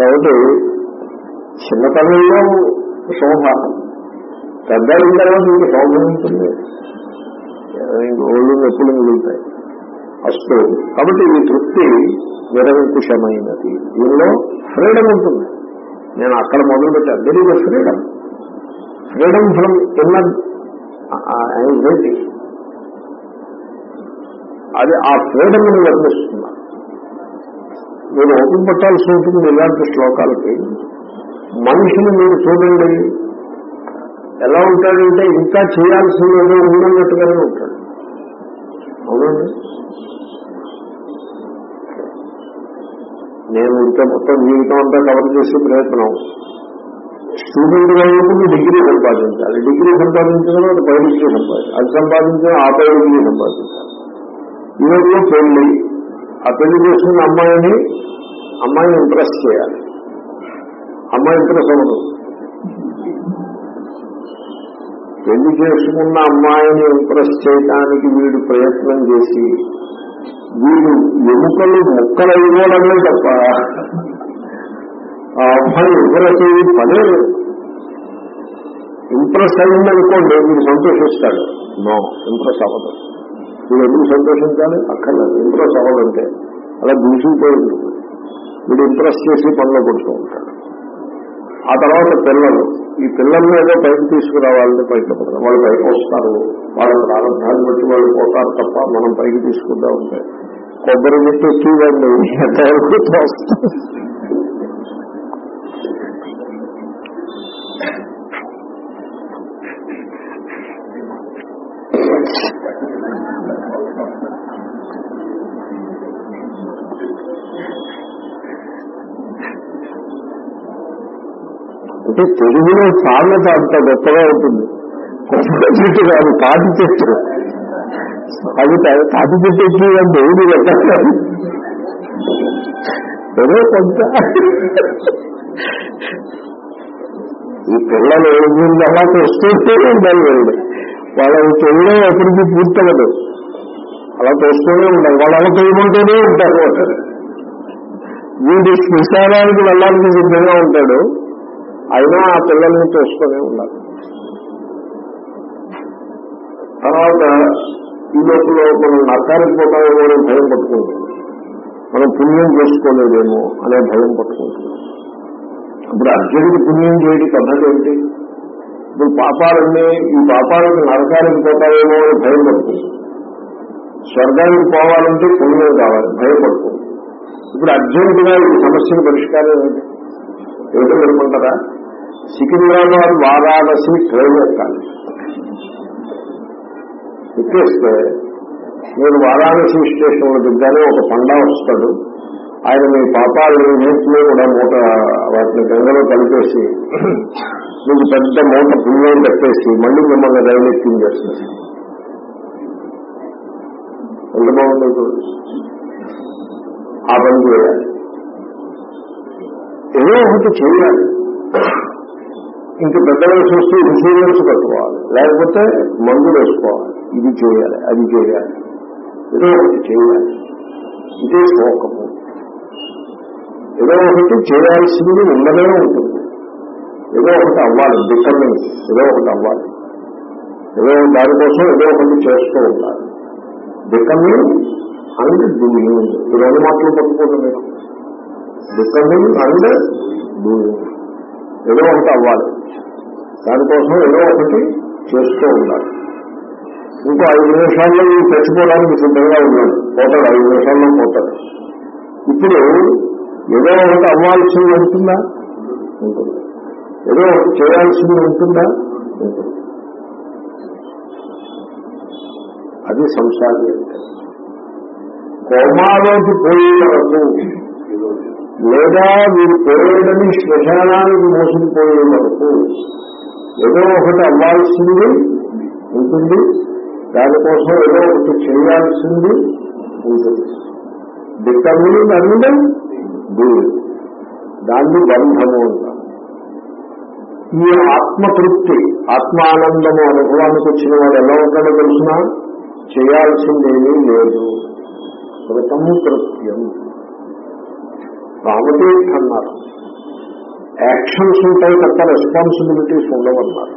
కాబట్టి చిన్నతనంలో శోభ పెద్ద అయిన తర్వాత ఇంక శోభ ఉంటుంది. ఇంక ఒళ్ళు నొప్పులు మిగులుతాయి. అస్తు కాబట్టి ఈ తృప్తి నిరంకుశమైనది. దీనిలో ఫ్రీడమ్ ఉంటుంది. నేను అక్కడ మొదలు పెట్టాను there is freedom freedom from inner anxiety అది ఆ ఫ్రీడమ్ని వర్ణిస్తున్నా మీరు ఓపిక పట్టాల్సి ఉంటుంది ఇలాంటి శ్లోకాలకి. మనుషులు మీరు చూడండి. ఎలా ఉంటాడంటే ఇంకా చేయాల్సింది ఏదో ఉన్నట్టుగానే ఉంటాడు అవునండి? నేను ఇంకా మొత్తం జీవితం అంతా కవర్ చేసే ప్రయత్నం. స్టూడెంట్గా ఉన్నప్పుడు డిగ్రీ సంపాదించాలి. డిగ్రీ సంపాదించడం అది పై డిగ్రీ సంపాదించాలి. అది సంపాదించడం ఆ పై డిగ్రీ సంపాదించాలి ఈరోజు పెళ్ళి ఆ పెళ్ళి చేసుకున్న అమ్మాయిని అమ్మాయిని ఇంప్రెస్ చేయాలి. అమ్మాయి ఇంప్రెస్ అవ్వదు. పెళ్ళి చేసుకున్న అమ్మాయిని ఇంప్రెస్ చేయడానికి వీడు ప్రయత్నం చేసి వీడు ఎముకలు ముక్కలు అయిపోవడమే తప్ప ఆ అమ్మాయి ఇంప్రెస్ అయ్యి పనే ఇంప్రెస్ అయిందనుకోండి వీడు సంతోషిస్తాడు నో ఇంప్రెస్ అవ్వదు. వీడు ఎందుకు సంతోషించాలి? అక్కర్లేదు. ఇంప్రెస్ అవ్వదంటే అలా దూసిపోయింది వీడు ఇంప్రెస్ చేసి పనిలో పడుతూ ఉంటాడు. ఆ తర్వాత పిల్లలు. ఈ పిల్లల్ని ఏదో పైకి తీసుకురావాలని పైకి పడతారు వాళ్ళు పైకి వస్తారు. వాళ్ళ ప్రారంభాన్ని బట్టి వాళ్ళు పోతారు తప్ప మనం పైకి తీసుకుంటా ఉంటే. కొబ్బరి చెట్టు ఎక్కివండి ఎంతవరకు వస్తుంది అంటే తెలుగులో సామెత అంత గొప్పగా ఉంటుంది. గొప్ప చెట్టు కాదు తాటి చెట్టు. అది తాటి చెట్టు ఎక్కిందంటే ఏది పెట్టాలి ఏదో కొంత. ఈ పిల్లలు వీళ్ళు అలా తోస్తూనే ఉండాలి వెళ్ళి. వాళ్ళ చెవిలో ఎప్పటికీ పూర్తవదు అలా తోస్తూనే ఉండాలి. వాళ్ళు అలా చేయకుంటూనే ఉంటారు. వీడి శ్మశానానికి వెళ్ళాలని సిద్ధంగా ఉంటాడు. అయినా ఆ పిల్లల్ని చూస్తూనే ఉండాలి తర్వాత ఈ లోపల మనం నరకానికి పోతామేమో అనే భయం పట్టుకుంటుంది మనం పుణ్యం చేసుకోలేదేమో అనే భయం పట్టుకుంటుంది ఇప్పుడు అర్జునుడికి పుణ్యం చేయడం పద్ధతి ఏంటి? ఇప్పుడు పాపాలన్నీ ఈ పాపాలకు నరకానికి పోతాయేమో అని భయం పడుతుంది స్వర్గానికి పోవాలంటే పుణ్యం కావాలి భయపడుతుంది ఇప్పుడు అర్జునుడిగా ఈ సమస్యను పరిష్కారం ఏంటి? ఏమిటో అనుకుంటారా సికింద్రాబాద్ వారాణసి ట్రైన్ ఎక్కాలి ఎక్కేస్తే నేను వారాణసి స్టేషన్లో దిగ్గానే ఒక పండా వస్తాడు. ఆయన మీ పాపాలు నీటిలో కూడా మూట వాటిని గంగలో కలిపేసి మీకు పెద్ద మూట పుణ్యం కట్టేసి మళ్ళీ మిమ్మల్ని రైలు ఎక్కించేస్తుంది ఎంత బాగుంటుంది. ఆ పని చేయాలి. ఏదో ఒకటి చేయాలి. ఇంకా పెద్ద వయసు ఇన్సూరెన్స్ కట్టుకోవాలి. లేకపోతే మందులు వేసుకోవాలి. ఇది చేయాలి అది చేయాలి. ఏదో ఒకటి చేయాలి. ఇదే శోకము ఏదో ఒకటి చేయాల్సింది ఉండనే ఉంటుంది. ఏదో ఒకటి అవ్వాలి బికమింగ్ ఏదో ఒకటి అవ్వాలి. ఏదో దానికోసం ఏదో ఒకటి చేస్తూ ఉండాలి. బికమింగ్ అండ్ డూయింగ్ ఈ రెండు మాటలు పట్టుకోండి మీరు. బికమింగ్ అండ్ డూయింగ్ ఏదో ఒకటి అవ్వాలి. దానికోసం ఏదో ఒకటి చేస్తూ ఉండాలి. ఇంకో ఐదు నిమిషాల్లో ఇవి తెచ్చుకోవడానికి సిద్ధంగా ఉన్నాడు. పోతాడు ఐదు నిమిషాల్లో పోతాడు. ఇప్పుడు ఏదో ఒకటి అవ్వాల్సింది ఉంటుందా? ఉంటుంది. ఏదో ఒకటి చేయాల్సింది ఉంటుందా? ఉంటుంది. అది సంసారి. అంటే కోమాలోకి పోయే వరకు లేదా వీరు పోయేదని శ్మశానానికి మోసుకుపోయే వరకు ఏదో ఒకటి అవ్వాల్సింది ఉంటుంది. దానికోసం ఏదో ఒకటి చేయాల్సింది ఉంటుంది. బికమింగ్ అండ్ డూయింగ్ దాన్ని బంధము అంటారు. ఈ ఆత్మతృప్తి ఆత్మానందము అనుభవానికి వచ్చిన వాడు ఎలా ఉంటాడో తెలిసినా? చేయాల్సిందేమీ లేదు. కృతం కృత్యం రామతీర్థ అన్నారు యాక్షన్స్ ఉంటాయి తప్ప రెస్పాన్సిబిలిటీస్ ఉండవన్నారు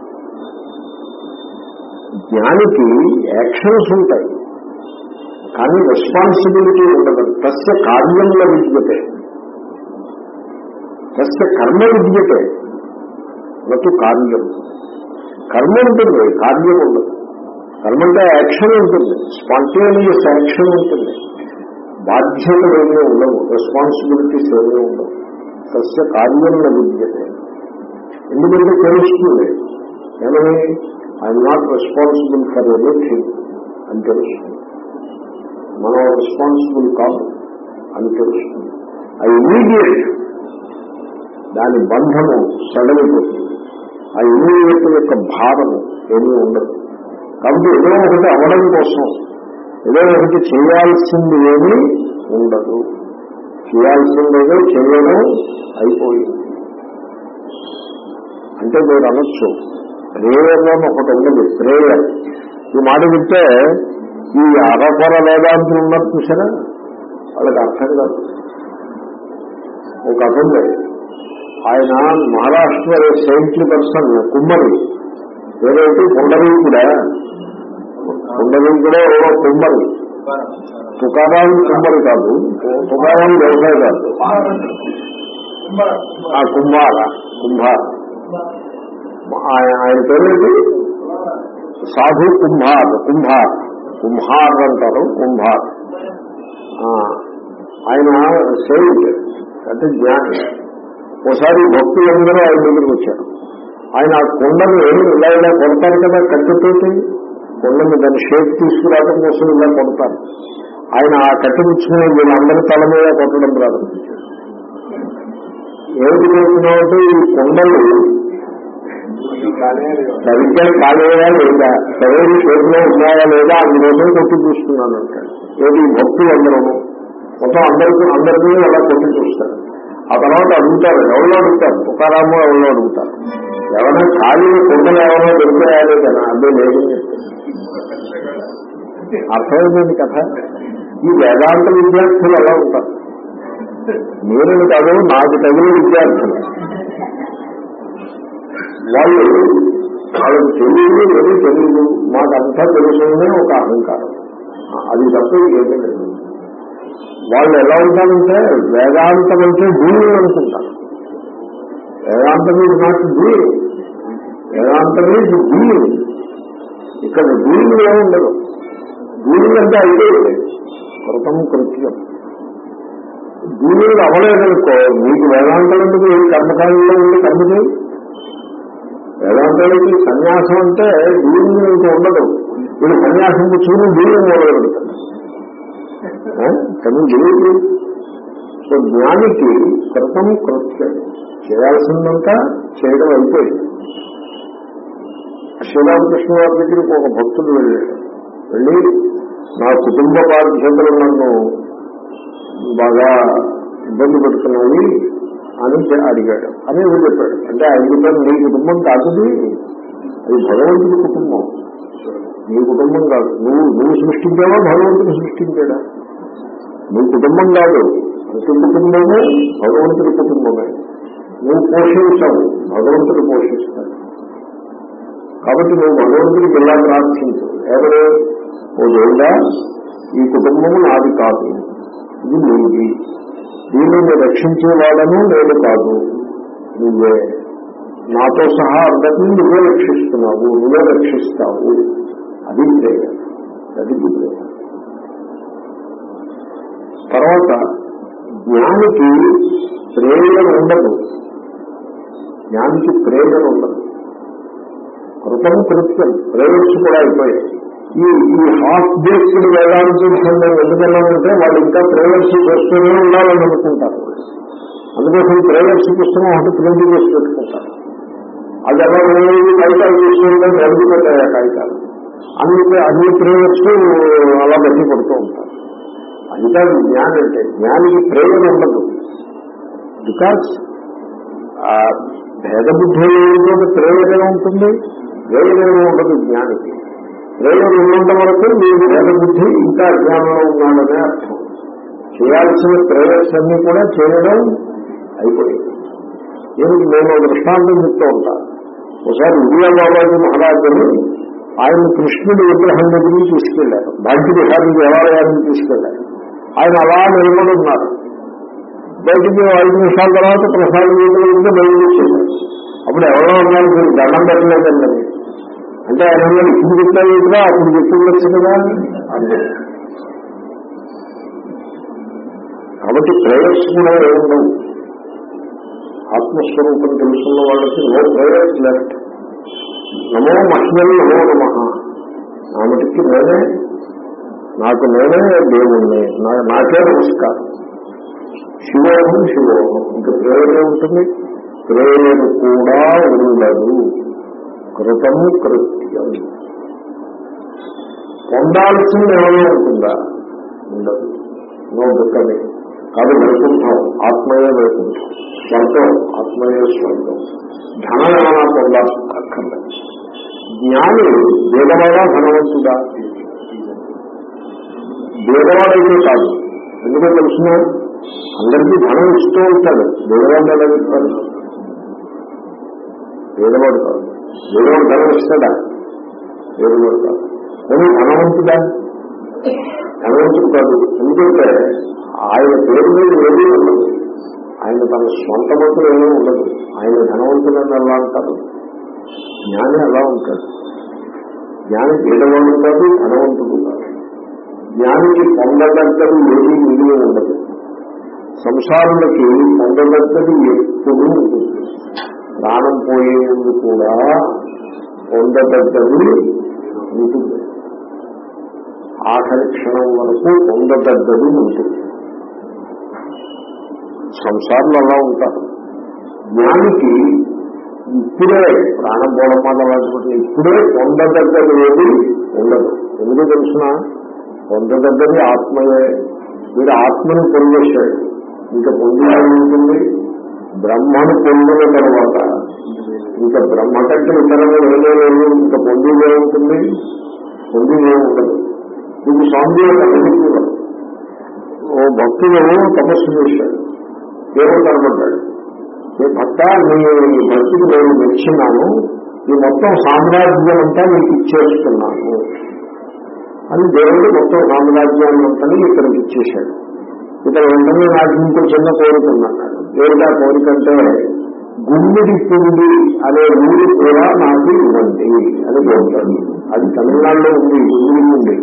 జ్ఞానికి యాక్షన్స్ ఉంటాయి కానీ రెస్పాన్సిబిలిటీ ఉండదు తస్య కార్యంలో విద్యతే తస్య కర్మ విద్యతే నటు కార్యం కర్మ ఉంటుంది కార్యం ఉండదు కర్మ అంటే యాక్షన్ ఉంటుంది స్పాంటేనియస్ యాక్షన్ ఉంటుంది బాధ్యతలు ఏమీ ఉండవు రెస్పాన్సిబిలిటీస్ ఏమీ ఉండవు. సస్య కార్యంలో విద్యతే ఎందుకంటే తెలుస్తుంది. ఏమని I'm not responsible for everything అని తెలుస్తుంది. మనం రెస్పాన్సిబుల్ కాదు అని తెలుస్తుంది. ఆ ఇమీడియట్ దాని బంధము సడలిపోతుంది. ఆ ఇమీడియట్ యొక్క భారము ఏమీ ఉండదు. కాబట్టి ఏదో ఒకటి అవడం కోసం ఏదో ఒకటి చేయాల్సింది ఏమీ ఉండదు. చేయాల్సిందేదో చేయడం అయిపోయింది. అంటే మీరు అనొచ్చు. ప్రేయర్ అని ఒకటి ఉన్నది ప్రేయర్ ఈ మాట చెప్తే ఈ అరకొర వేదాంతులు ఉన్నారు చూసారా వాళ్ళకి అర్థం కాదు. ఒక కథ ఉంది. ఆయన మహారాష్ట్ర సెయింట్లీ పర్సన్ కుమ్మరి. ఏదైతే కుండలం కూడా ఏదో కుమ్మరి తుకారాలు కుమ్మరి కాదు. తుకారాలు వ్యవసాయ కాదు. ఆ కుంభార కుంభార ఆయన ఆయన సాధు కుంభార్ కుంభార్ కుంభార్ అంటారు కుంభార్ ఆ, ఆయన సెయింట్ అంటే జ్ఞాని. ఒకసారి భక్తులందరూ ఆయన దగ్గరికి వచ్చారు. ఆయన ఆ కొండను ఇలా ఇలా కొడతారు కదా కట్టెతోటి? కొండని దాని షేప్ తీసుకురావడం కోసం ఇలా కొడతారు. ఆయన ఆ కట్టె పుచ్చుకుని వీళ్ళందరి తల మీద కొట్టడం ప్రారంభించారు ఏమిటి కొడుతున్నామంటే ఈ కొండలు సరిగ్గా కాలేదా లేదా? సరైన షేపులో ఉన్నాయా లేదా? అందులోనే కొట్టి చూస్తున్నాను అంటాడు ఏది భక్తులు అందరూ మొత్తం అందరికీ అందరికీ అలా కొట్టి చూస్తారు. ఆ తర్వాత అడుగుతారు ఎవరో అడుగుతారు? తుకారాము ఎవరో అడుగుతారు? ఎవరైనా ఖాళీ కొండలు ఎవరో దొరికాయా లేదా అదే లేదని చెప్తారు అర్థమైంది కథ? ఈ వేదాంత విద్యార్థులు అలా ఉంటారు? నేను కాదు నాకు తగిన విద్యార్థులు. వాళ్ళు వాళ్ళకి తెలియదు ఏది తెలియదు. మాకంతా తెలుసునే ఒక అహంకారం. అది తప్ప ఏమీ లేదు. వాళ్ళు ఎలా ఉంటారంటే వేదాంతం అంటే డూయింగ్ అనుకుంటారు. వేదాంతం ఇది నాకు డూయింగ్ వేదాంతం ఇది డూయింగ్ ఇక్కడ డూయింగ్ ఉండదు. డూయింగ్ అంటే అయితే కృతం కృత్యం. డూయింగ్ అవ్వలేదనుకో మీకు వేదాంతం ఎందుకు ఈ కర్మకాలంలో ఉండి కర్మది వేదాంతానికి సన్యాసం అంటే డూయింగ్ ఇంకా ఉండదు. వీళ్ళు సన్యాసం పుచ్చుకుని డూయింగ్ మొదలు పెడతారు కానీ సో జ్ఞానికి కృతం కృత్యం. చేయాల్సిందంతా చేయడం అయిపోయింది శ్రీరామకృష్ణ వారి దగ్గరికి ఒక భక్తుడు వెళ్ళాడు. వెళ్ళి నా కుటుంబ బాధ్యతలు నన్ను బాగా ఇబ్బంది పెడుతున్నాయి అని అడిగాడు. అని ఏదో చెప్పాడు. అంటే ఆయన చెప్పాడు నీ కుటుంబం కాదుది అది భగవంతుడి కుటుంబం. నీ కుటుంబం కాదు. నువ్వు నువ్వు సృష్టించావా? భగవంతుడు సృష్టించాడా? నీ కుటుంబం కాదు. ప్రతి కుటుంబము భగవంతుడి కుటుంబమే. నువ్వు పోషించావు భగవంతుడు పోషిస్తాడు. కాబట్టి నువ్వు భగవంతుడికి ఎలా ప్రార్థించు. ఎవరు? ఓ దేవుడా ఈ కుటుంబము నాది కాదు. ఇది నీది. దీనిని రక్షించేవాడను నేను కాదు. నువ్వే. నాతో సహా అందరినీ నువ్వే రక్షిస్తున్నావు నువ్వే రక్షిస్తావు. అది ప్రేమ అది ప్రేమ తర్వాత జ్ఞానికి ప్రేరణ ఉండదు. జ్ఞానికి ప్రేరణ ఉండదు. కృతం కృత్యం ప్రేయర్స్ కూడా అయిపోయాయి. ఈ ఈ హాఫ్ బేస్డ్ వేదాంతి సంఘం ఎందుకన్నామంటే వాళ్ళు ఇంకా ప్రేయర్స్ చేస్తూనే ఉండాలని అనుకుంటారు. అందుకోసం ప్రేయర్స్ పుస్తకం ఒకటి ప్రింట్ చేసి పెట్టుకుంటారు. అది ఎలా రోజు కాగితాలు తీసుకుంటే జరుగుతుంటాయి ఆ కాగితాలు. అందుకే అన్ని ప్రేయర్స్ అలా బట్టి పడుతూ ఉంటారు. అది కాదు జ్ఞానం అంటే జ్ఞానికి ప్రేరణ ఉండదు. బికాస్ ఆ భేద బుద్ధి ఏంటంటే ప్రేరణ ఉంటుంది ప్రేరణ ఉండదు జ్ఞానికి. ప్రేరణ ఉన్నంత వరకు మీరు భేద బుద్ధి ఇంకా అజ్ఞానంలో ఉన్నాడనే అర్థం. చేయాల్సిన ప్రేయర్స్ అన్ని కూడా చేయడం అయిపోయింది. ఏమిటి నేను దృష్టాంతం చెప్తూ ఉంటా. ఒకసారి ఉదయ బాబాజీ మహారాజుని ఆయన కృష్ణుడి విగ్రహం దగ్గరికి తీసుకెళ్ళారు భాగ్య విహారం దేవాలయానికి తీసుకెళ్ళారు ఆయన అలా నిలబడి ఉన్నారు బయటికి ఐదు నిమిషాల తర్వాత ప్రసాదం ఉంటే బయటకు వచ్చేసారు. అప్పుడు ఎవరో ఉన్నారు మీరు దండం పెట్టలేదండి. అంటే ఆయన అన్నాడు, ఇప్పుడు చెప్పారు కదా అప్పుడు చెప్పుకోవచ్చు కదా అంటే కాబట్టి ప్రేయర్స్ కూడా ఏముండవు ఆత్మస్వరూపం తెలుసుకున్న వాళ్ళకి నో ప్రేయర్స్ లెఫ్ట్ నమో మహిళలు నమో నమ. నామటికి నేనే నాకు నేనే దేవుణ్ణి. నాకే నమస్కారం. శివోహం శివోహం. ఇంకా ప్రేరణ ఉంటుంది? ప్రేరణ కూడా ఉండదు. కృతం కృత్యం. పొందాల్సింది ఏమైనా ఉంటుందా? ఉండదు. నో దుఃఖమే. కాదు వైకుంఠం. ఆత్మయే వైకుంఠం. స్వర్గం. ఆత్మయే స్వర్గం. ధనం ఏమైనా పొందాల్సి అక్కర్లేదు. జ్ఞాని వేదమైనా ధనవంతుడా? వేదవాడైతే కాదు. ఎందుకో తెలిసిన? అందరికీ ధనం ఇస్తూ ఉంటాడు భేదవాడు ఎలా చెప్తాడు భేదవాడు కాదు. భేదవాడు ధనం ఇస్తాడా? భేదవాడు కాదు. కానీ ధనవంతుడా? ధనవంతుడు కాదు. ఎందుకంటే ఆయన పేరు మీద ఏమీ ఉండదు. ఆయన తన స్వంత మంత్రులు ఏమీ ఉండదు. ఆయన ధనవంతుడని ఎలా అంటారు. జ్ఞాని అలా ఉంటాడు. జ్ఞాని పేదవాడు కాదు ధనవంతుడు కాదు. జ్ఞానికి పొందదగ్గది ఏమీ మిగిలి ఉండదు. సంసారులకి పొందదగ్గది ఎప్పుడూ ఉంటుంది ప్రాణం పోయే ముందు కూడా పొందదగ్గది ఉంటుంది. ఆఖరి క్షణం వరకు పొందదగ్గది ఉంటుంది. సంసారులు అలా ఉంటారు. జ్ఞానికి ఇప్పుడే ప్రాణం పోవడం మాట అలాంటి ఇప్పుడే పొందదగ్గది ఏది ఉండదు. ఎందుకు తెలుసిన? పొందదగ్గది ఆత్మయే మీరు ఆత్మను పొందేశాడు. ఇంకా పొందిన ఉంటుంది బ్రహ్మను పొందిన తర్వాత. ఇంకా బ్రహ్మ కంటే ఇతరులు ఏదో ఇంకా పొందిదే ఉంటుంది పొందిదే ఉండదు ఇది స్వామి ఓ భక్తులు తపస్సు చేశాడు. దేవుడు కనబడ్డాడు. ఏ భక్త నీ భక్తికి నేను మెచ్చినాను ఈ మొత్తం సామ్రాజ్యం అంతా నీకు ఇచ్చేస్తున్నాను. అని దేవుడు మొత్తం సామ్రాజ్యాన్ని అంతా ఇక్కడికి ఇచ్చేశాడు. ఇక్కడ వెంటనే నాకు ఇంకో చిన్న కోరిక ఉందన్నాడు. దేవుడా కోరిక అంటే గుమ్మిడి పిండి అనే ఊరు కూడా నాకు ఇవ్వండి అని కోరుతాడు అది తమిళనాడులో ఉంది గుమ్మిడి పిండి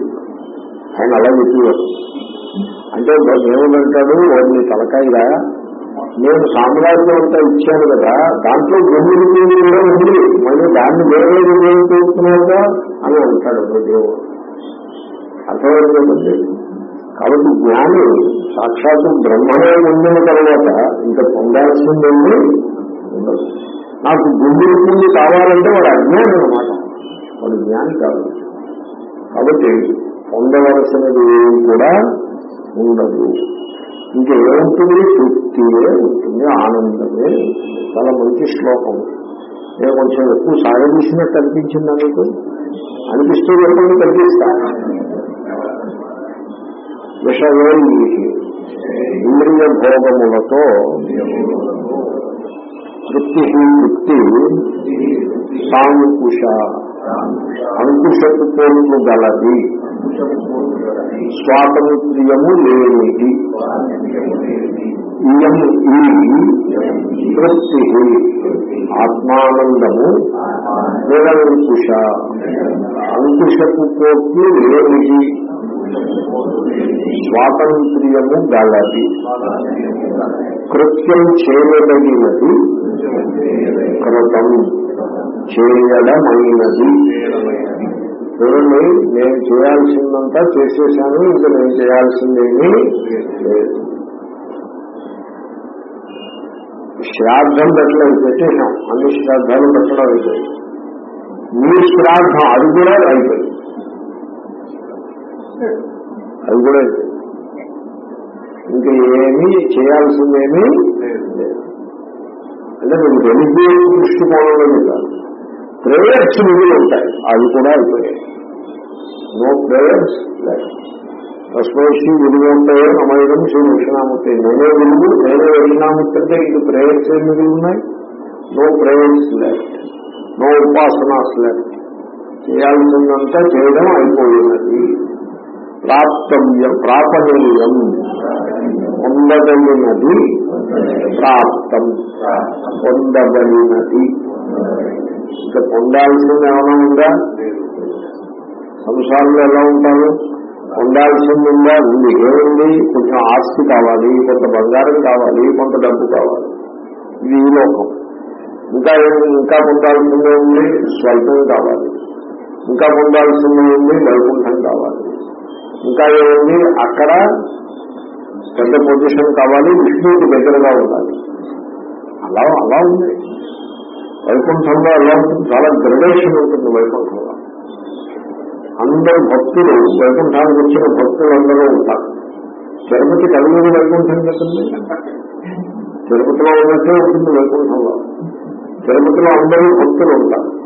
ఆయన అలా చెప్పేవారు. అంటే దేవుడంటాడు వాడిని తలకాయగా నేను సామ్రాజ్యం అంతా ఇచ్చాను కదా దాంట్లో గుమ్మిడి పిండి కూడా ఉంది. మళ్ళీ దాన్ని వేరే ఏం అని అంటాడు దేవుడు అర్థమైందండి కాబట్టి జ్ఞాని సాక్షాత్తు బ్రహ్మమే ఉండిన తర్వాత ఇంకా పొందాల్సింది ఉండదు. నాకు గుండె పిండి కావాలంటే వాడు అజ్ఞానం అనమాట వాడు జ్ఞాని కాదు. కాబట్టి పొందవలసినది కూడా ఉండదు. ఇంకేముంటుంది తృప్తియే ఉంటుంది ఆనందమే చాలా మంచి శ్లోకం. నేను కొంచెం ఎక్కువ సాగదీసినట్టు అనిపించిందా మీకు? అనిపిస్తూ చెప్పండి కనిపిస్తా. విషయే ఇంద్రియ భోగములతో తృప్తి యుక్తి సాంకుశ అంకుశపు పోట్లు గలది స్వాతంత్ర్యము లేనిది. ఇయం ఈ తృప్తి ఆత్మానందము నిరంకుశ అంకుశపు పోట్లు లేనిది. స్వాతంత్ర్యము గలది. కృత్యం చేయదగినది కృతం చేయడమైనది. చూడండి నేను చేయాల్సిందంతా చేసేసాను ఇంకా నేను చేయాల్సిందేమీ లేదు. శ్రాద్ధం పెట్టలేదు పెట్టేశాం. అన్ని శ్రాద్ధాలు పెట్టడం అయిపోయింది. మీ శ్రాద్ధం అది కూడా అయిపోయింది. అది కూడా ఇంకా ఏమీ చేయాల్సిందేమీ అంటే మీకు రెలిజియస్ దృష్టికోణంలో కాదు. ప్రేయర్స్ మిగిలి ఉంటాయి. అవి కూడా అయిపోయాయి. నో ప్రేయర్స్ తస్మేషి విలువ ఉంటాయో నమయడం శ్రీ దక్షిణామూర్తి నేనే విలువ నేనే దక్షిణామూర్తి అంటే ఇంక ప్రేయర్స్ ఏం మిగిలి ఉన్నాయి? నో ప్రేయర్స్ లెఫ్ట్ నో ఉపాసనాస్ లెఫ్ట్ చేయాల్సిందంతా చేయడం అయిపోయినది. ప్రాప్తవ్యం. ప్రాపణీయం పొందగలిగినది ప్రాప్తం. పొందగలిగినది ఇక పొందాల్సింది ఏమైనా ఉందా? సంసారంలో ఎలా ఉంటారు? పొందాల్సింది ఉందా? ఉంది. ఏముంది? కొంచెం ఆస్తి కావాలి కొంత బంగారం కావాలి కొంత డబ్బు కావాలి. ఇది ఈ లోకం. ఇంకా ఇంకా పొందాల్సిందే ఉంది? స్వల్పం కావాలి. ఇంకా పొందాల్సిందే ఉంది? వైకుంఠం కావాలి. ఇంకా ఏముంది? అక్కడ పెద్ద పొజిషన్ కావాలి విష్ణువుకి దగ్గరగా ఉండాలి. అలా అలా ఉంది. వైకుంఠంలో అలా ఉంటుంది చాలా గ్రడేషన్ ఉంటుంది వైకుంఠంలో. అందరు భక్తులు వైకుంఠానికి వచ్చిన భక్తులు అందరూ ఉంటారు. తిరుపతి కలిగి వైకుంఠం కదండి? తిరుపతిలో ఉన్నట్టే ఉంటుంది వైకుంఠంలో. తిరుపతిలో అందరూ భక్తులు ఉంటారు.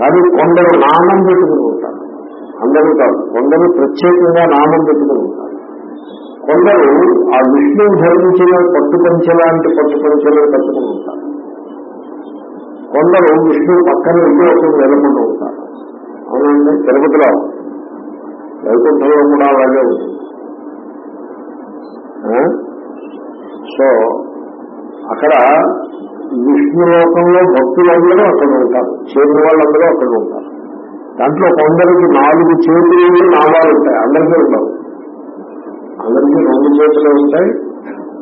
కానీ కొందరు నామం పెట్టుకుని ఉంటారు. అందరూ కాదు. కొందరు ప్రత్యేకంగా నామం పెట్టుకుని ఉంటారు కొందరు ఆ విష్ణువు ధరించిన పట్టు పంచలాంటి పట్టు కట్టుకుని ఉంటారు కొందరు విష్ణువు పక్కన విగ్రహం ఒకరు నిలబడి ఉంటారు అవునండి? తిరుపతిలో. వైకుంఠంలో కూడా అలాగే ఉంటుంది సో అక్కడ విష్ణు లోకంలో భక్తులందరూ అక్కడ ఉంటారు. చేరిన వాళ్ళందరూ అక్కడ ఉంటారు. దాంట్లో కొందరికి నాలుగు చేతులు నామాలు ఉంటాయి. అందరికీ ఉండవు. అందరికీ రెండు చేతులు ఉంటాయి.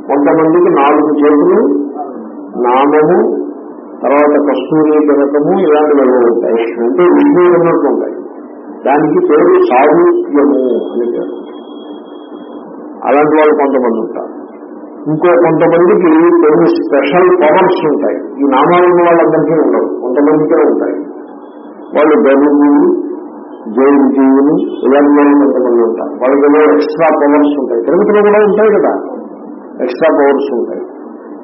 కొంతమందికి నాలుగు చేతులు నామము తర్వాత కస్తూరి జనకము ఇలాంటివి ఉంటాయి. అంటే విష్ణువు ఉన్నట్టు ఉంటాయి. దానికి పేరు సాహిత్యము అని పేరు. అలాంటి వాళ్ళు కొంతమంది ఉంటారు. ఇంకో కొంతమందికి కొన్ని స్పెషల్ పవర్స్ ఉంటాయి. ఈ నామాలు ఉన్న వాళ్ళందరికీ ఉండవు. కొంతమందికే ఉంటాయి. వాళ్ళు గరువులు జయంతియులు ఇలాంటి కొంతమంది ఉంటారు. వాళ్ళకి ఏదో ఎక్స్ట్రా పవర్స్ ఉంటాయి. తిరుపతిలో కూడా ఉంటాయి కదా. ఎక్స్ట్రా పవర్స్ ఉంటాయి.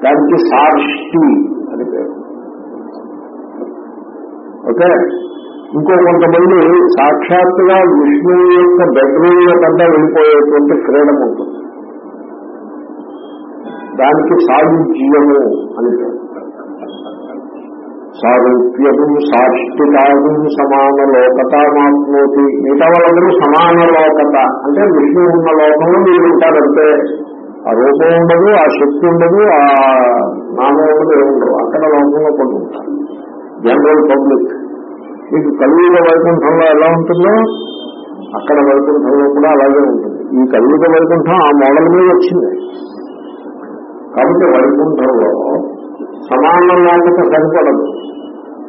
దానికి సాక్షి అని పేరు. ఓకే? ఇంకో కొంతమంది సాక్షాత్తుగా విష్ణువు యొక్క బెడ్రూమ్లో కంటే వెళ్ళిపోయేటువంటి ఫ్రీడమ్ ఉంటుంది. దానికి సాయుజ్యము అని పేరు. సారూప్యము సాష్టికాదు సమాన లోకత మాత్రోతి మిగతా వాళ్ళందరూ సమాన లోకత అంటే విష్ణు ఉన్న లోకంలో మీరు ఉంటారంటే ఆ రూపం ఉండదు ఆ శక్తి ఉండదు ఆ నామం ఉండదు ఏముండదు అక్కడ లోకంలో కొన్ని ఉంటారు. జనరల్ పబ్లిక్ మీకు కలియుగ వైకుంఠంలో ఎలా ఉంటుందో అక్కడ వైకుంఠంలో కూడా అలాగే ఉంటుంది. ఈ కలియుగ వైకుంఠం ఆ మోడల్ మీద వచ్చింది. కాబట్టి వైకుంఠంలో సమాన నాణ్యత సరిపడదు.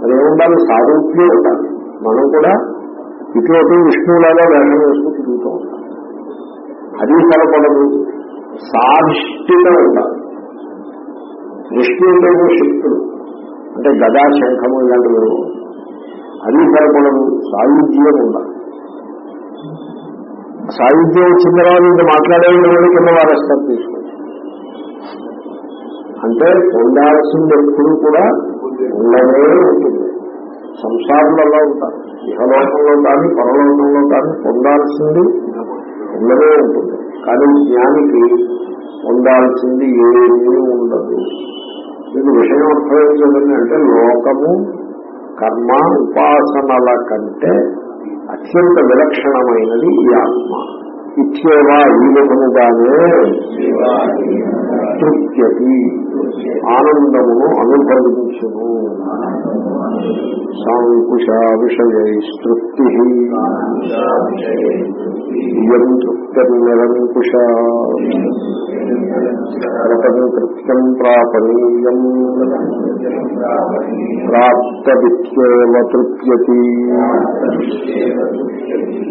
మరి ఉండాలి సారూప్యం ఉండాలి. మనం కూడా ఇటువంటి విష్ణువులాగా వేషం వేసుకుని తిరుగుతూ ఉంటాం. అది సరిపడదు. సాధిష్టిగా ఉండాలి. విష్ణువులేమో శక్తులు. అంటే గదా శంఖము ఇలాంటివి అది సరిపడదు. సాయుధ్యం ఉండాలి. సాయుధ్యం వచ్చిన తర్వాత ఇంకా మాట్లాడే వాళ్ళు కింద వారేస్తారు తీసుకుని. అంటే పొందాల్సింది ఎప్పుడు కూడా ఉండనే ఉంటుంది. సంసారంలో అలా ఉంటారు. ఇహలోకంలో కానీ పరలోకంలో కానీ పొందాల్సింది ఉండనే ఉంటుంది. కానీ జ్ఞానికి పొందాల్సింది ఏమీ ఉండదు. మీకు విషయం అర్థమైంది అంటే లోకము కర్మ ఉపాసనల కంటే అత్యంత విలక్షణమైనది ఈ ఆత్మ. ఇచ్చేవా ఈ విధముగానే తృప్యతి. ఆనందమును అనుభవించును. సాంకుశ విషయైస్తృప్తి ఇయం తృప్తిర్నిరంకుశ కృతం కృత్యం ప్రాపణీయం ప్రాప్తవిత్యేవ తృప్యతి.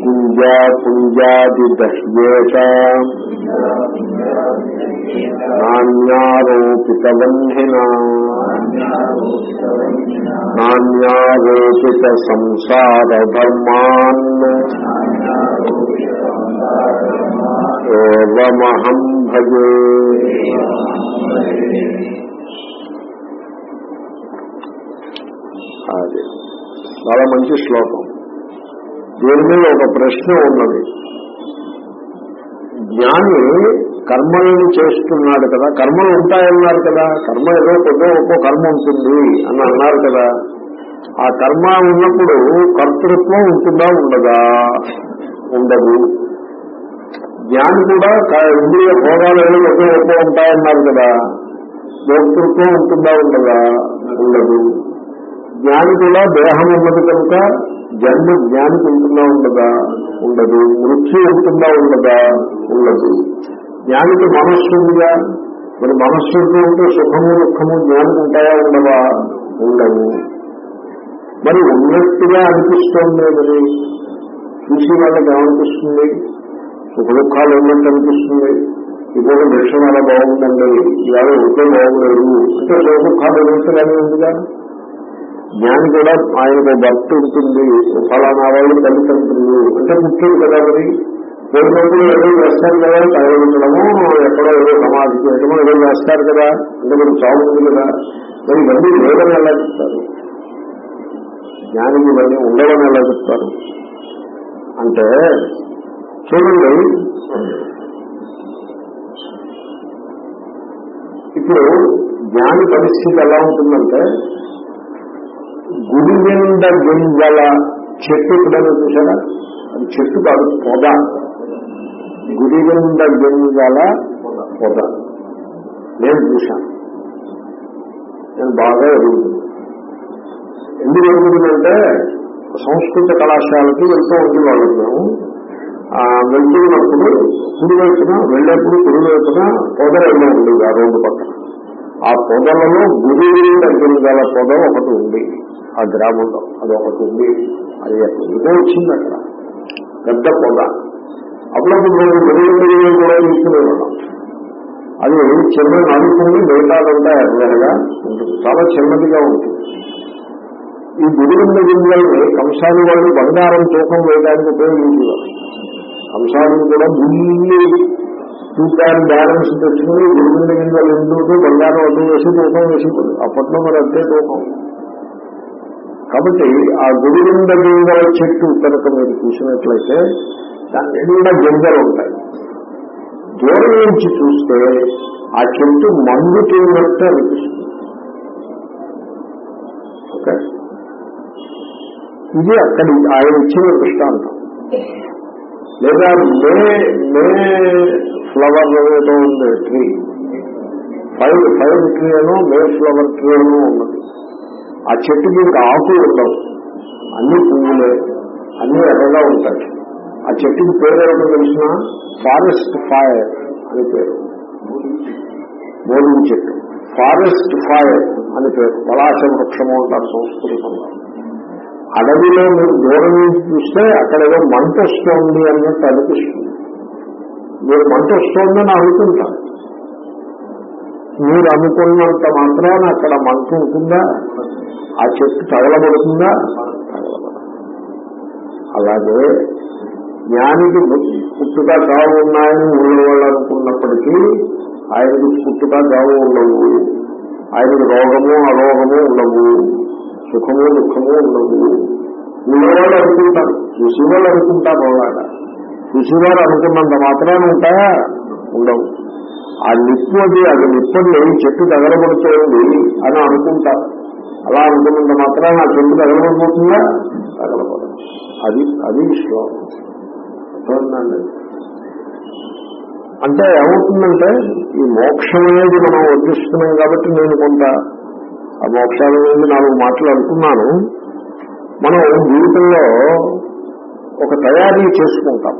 కుంజా పుంజాదిదహ్యేష నాణ్యారోపితవన్హిన నాణ్యారోపిత సంసార ధర్మాన్ ఏమహం భజే అది చాలా మంచి శ్లోకం. దీని మీద ఒక ప్రశ్న ఉన్నది. జ్ఞాని కర్మలను చేస్తున్నాడు కదా కర్మలు ఉంటాయన్నారు కదా కర్మ ఏదో కొద్దో ఒక్కో కర్మ ఉంటుంది అని అన్నారు కదా. ఆ కర్మ ఉన్నప్పుడు కర్తృత్వం ఉంటుందా ఉండదా? ఉండదు. జ్ఞాని కూడా ఇంద్రియ భోగాలు ఏదో ఎక్కువ ఉంటాయన్నారు కదా. భోక్తృత్వం ఉంటుందా ఉండదా? ఉండదు. జ్ఞాని కూడా దేహం ఉన్నది కనుక జన్మ జ్ఞానికి ఉంటుందా ఉండదా? ఉండదు. మృత్యు ఉంటుందా ఉండదా? ఉండదు. జ్ఞానికి మనస్సు ఉందిగా మరి మనస్సు ఉంటే సుఖము దుఃఖము జ్ఞానికి ఉంటాయా ఉండవా? ఉండవు. మరి ఉన్నట్టుగా అనిపిస్తోంది మరి. చూసి వాళ్ళకి ఏమనిపిస్తుంది? సుఖ దుఃఖాలు ఉన్నట్టు అనిపిస్తుంది. ఇప్పుడు దక్షిణ అలా బాగుందండి ఇవాళ ఉంటే బాగులేదు. అంటే సుఖ దుఃఖాలు ఉన్నట్టుగానే ఉందిగా? జ్ఞాని కూడా ఆయనకు భక్తి ఉంటుంది. ఫలానా వాళ్ళు తల్లిదండ్రులు అంటే ముఖ్యం కదా మరి. పోయినప్పుడు ఏదో చేస్తారు కదా తగలబెట్టడము ఎక్కడో ఏదో సమాధి చేయడము ఏదో చేస్తారు కదా. అంటే మీరు చావు కదా. మరి ఇవన్నీ లేదని ఎలా చెప్తారు? జ్ఞానికి ఇవన్నీ ఉండవని ఎలా చెప్తారు? అంటే చూడండి ఇప్పుడు జ్ఞాని పరిస్థితి ఎలా ఉంటుందంటే గుడి నిండ గింజల చెట్టు ఎప్పుడైనా చూసారా అది చెట్టు కాదు పొద. గుడి నిండ గింజల పొద. నేను చూశాను. నేను బాగా ఎదుగుతుంది ఎందుకు ఎదుగుతుందంటే సంస్కృత కళాశాలకి వెళ్తూ ఉండేవాళ్ళం మేము వెళ్తున్నప్పుడు కుడి వైపున వెళ్ళేప్పుడు కుడి వైపున పొద వెళ్ళి ఆ రోడ్డు పక్కన. ఆ పొదలలో గుడి గల పొద ఒకటి ఉంది. ఆ గ్రామంలో అది ఒకటి ఉంది. అది ఎక్కడికో వచ్చింది అక్కడ. పెద్ద పొద. అప్పుడప్పుడు మేము మెరుగులు కూడా తీసుకునేవాళ్ళం. అది చిన్న నడుకుని మిగతాదంతా ఎర్రగా ఉంటుంది. చాలా చిన్నదిగా ఉంటుంది. ఈ గుడివింద గుండెల్ని కంసాలి వాళ్ళు బంగారం తూకం వేయడానికి ఉపయోగించేవారు. సంసారం కూడా బుల్లి తూకాన్ని బ్యాలెన్స్ తెచ్చుకుని గుడివింద కింద ఎందుకు బంగారం అడ్డు వేసి తూకం వేసుకుంది అప్పట్లో మరి అంతే తూకం. కాబట్టి ఆ గుడివింద గింజల చెట్టు కనుక మీరు చూసినట్లయితే దాని నిండా గింజలు ఉంటాయి. దూరం నుంచి చూస్తే ఆ చెట్టు మండుతున్నట్టు అనిపిస్తుంది. ఓకే? ఇది అక్కడి ఆయన ఇచ్చిన దృష్టాంతం. లేదా మే మే ఫ్లవర్ ఏదో ఉంది ట్రీ ఫైవ్ ఫైవ్ ట్రీ అను మే ఫ్లవర్ ట్రీ అను ఉన్నది. ఆ చెట్టుకి ఇంకా ఆకులు ఉండవు అన్ని పువ్వులే అన్ని ఎర్రగా ఉంటాయి. ఆ చెట్టుకి పేరు ఏమిటో తెలిసిన? ఫారెస్ట్ ఫైర్ అని పేరు. మోదీ చెట్టు. ఫారెస్ట్ ఫైర్ అని పేరు. పలాశ వృక్షము అంటారు సంస్కృతంలో. అడవిలో మీరు దూరం చూస్తే అక్కడ ఏదో మంట వస్తోంది అన్నట్టు అనిపిస్తుంది. మీరు మంట వస్తోందని అనుకుంటారు మీరు అనుకున్నంత మాత్రాన అక్కడ మంట ఉంటుందా? ఆ చెట్టు తగలబడుతుందా? అలాగే జ్ఞానికి పుట్టుక చావు ఉన్నాయని ఉండేవాళ్ళు వాళ్ళు అనుకున్నప్పటికీ ఆయనకి పుట్టుక చావు ఉండవు. ఆయనకు రోగము అరోగము ఉండవు. సుఖము దుఃఖము ఉండవు ఊళ్ళో వాళ్ళు అనుకుంటారు చూసి వాళ్ళు అనుకుంటారు అలాగా చూసి వాళ్ళు అనుకున్నంత మాత్రమే ఉంటాయా ఉండవు. ఆ నిప్పు అది అది నిప్పుని చెట్టు తగలబడుతోంది అని అనుకుంటారు అలా అనుకున్నంత మాత్రమే ఆ చెట్టు తగలబడిపోతుందా? తగలబడదు. అది అది శ్లోకం అర్థమైందండి? అంటే ఏమవుతుందంటే ఈ మోక్షం అనేది మనం వర్తిస్తున్నాం కాబట్టి నేను కొంత ఆ మోక్షాల గురించి నాలుగు మాటలు అనుకున్నాను. మనం జీవితంలో ఒక తయారీ చేసుకుంటాం.